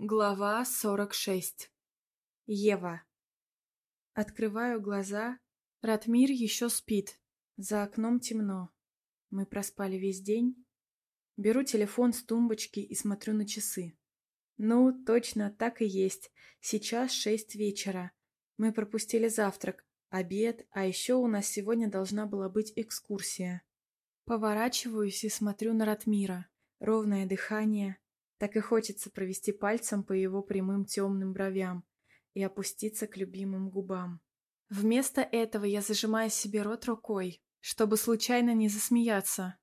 Глава 46. Ева. Открываю глаза. Ратмир еще спит. За окном темно. Мы проспали весь день. Беру телефон с тумбочки и смотрю на часы. Ну, точно, так и есть. Сейчас шесть вечера. Мы пропустили завтрак, обед, а еще у нас сегодня должна была быть экскурсия. Поворачиваюсь и смотрю на Ратмира. Ровное дыхание, так и хочется провести пальцем по его прямым темным бровям и опуститься к любимым губам. Вместо этого я зажимаю себе рот рукой, чтобы случайно не засмеяться.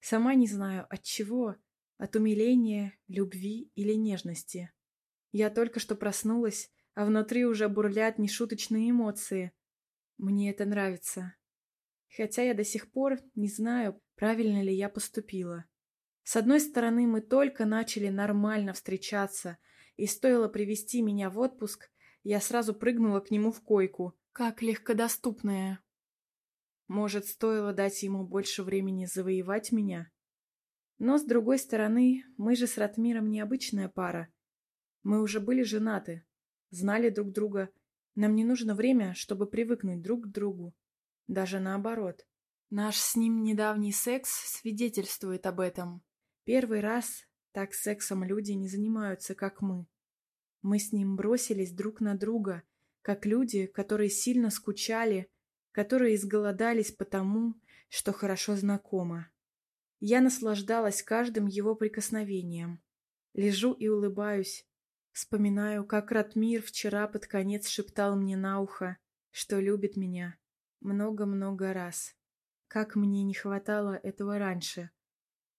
Сама не знаю, от чего, от умиления, любви или нежности. Я только что проснулась, а внутри уже бурлят нешуточные эмоции. Мне это нравится. Хотя я до сих пор не знаю, правильно ли я поступила. С одной стороны, мы только начали нормально встречаться, и стоило привести меня в отпуск, я сразу прыгнула к нему в койку, как легкодоступная. Может, стоило дать ему больше времени завоевать меня? Но, с другой стороны, мы же с Ратмиром необычная пара. Мы уже были женаты, знали друг друга. Нам не нужно время, чтобы привыкнуть друг к другу. Даже наоборот. Наш с ним недавний секс свидетельствует об этом. Первый раз так сексом люди не занимаются, как мы. Мы с ним бросились друг на друга, как люди, которые сильно скучали, которые изголодались потому, что хорошо знакомы. Я наслаждалась каждым его прикосновением. Лежу и улыбаюсь. Вспоминаю, как Ратмир вчера под конец шептал мне на ухо, что любит меня. Много-много раз. Как мне не хватало этого раньше.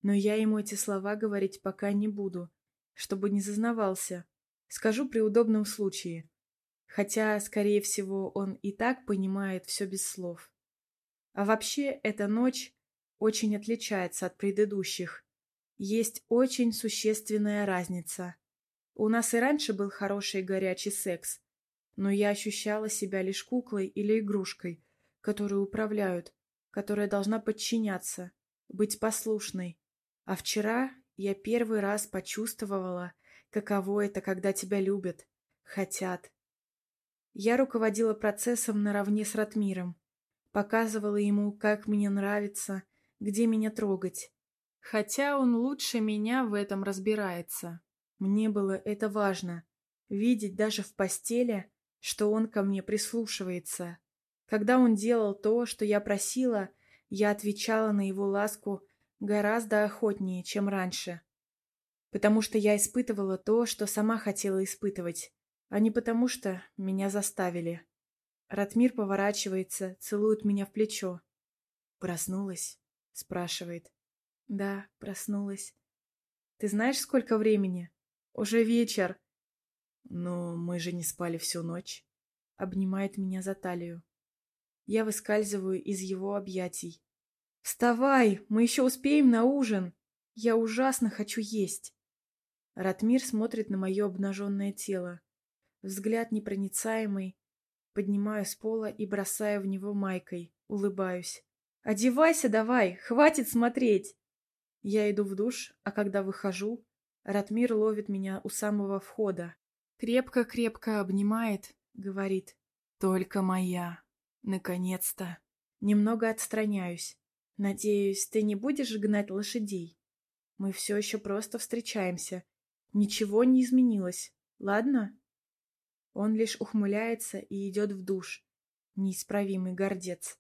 Но я ему эти слова говорить пока не буду, чтобы не зазнавался. Скажу при удобном случае. Хотя, скорее всего, он и так понимает все без слов. А вообще, эта ночь очень отличается от предыдущих. Есть очень существенная разница. У нас и раньше был хороший горячий секс, но я ощущала себя лишь куклой или игрушкой, которую управляют, которая должна подчиняться, быть послушной, а вчера я первый раз почувствовала, каково это, когда тебя любят, хотят. Я руководила процессом наравне с Ратмиром, показывала ему, как мне нравится, где меня трогать. Хотя он лучше меня в этом разбирается. Мне было это важно, видеть даже в постели, что он ко мне прислушивается. Когда он делал то, что я просила, я отвечала на его ласку Гораздо охотнее, чем раньше. Потому что я испытывала то, что сама хотела испытывать, а не потому что меня заставили. Ратмир поворачивается, целует меня в плечо. «Проснулась?» — спрашивает. «Да, проснулась. Ты знаешь, сколько времени? Уже вечер». «Но мы же не спали всю ночь». Обнимает меня за талию. Я выскальзываю из его объятий. «Вставай, мы еще успеем на ужин. Я ужасно хочу есть». Ратмир смотрит на мое обнаженное тело. Взгляд непроницаемый. Поднимаю с пола и бросаю в него майкой. Улыбаюсь. «Одевайся давай, хватит смотреть!» Я иду в душ, а когда выхожу, Ратмир ловит меня у самого входа. Крепко-крепко обнимает, говорит. «Только моя. Наконец-то!» Немного отстраняюсь. Надеюсь, ты не будешь гнать лошадей? Мы все еще просто встречаемся. Ничего не изменилось, ладно? Он лишь ухмыляется и идет в душ. Неисправимый гордец.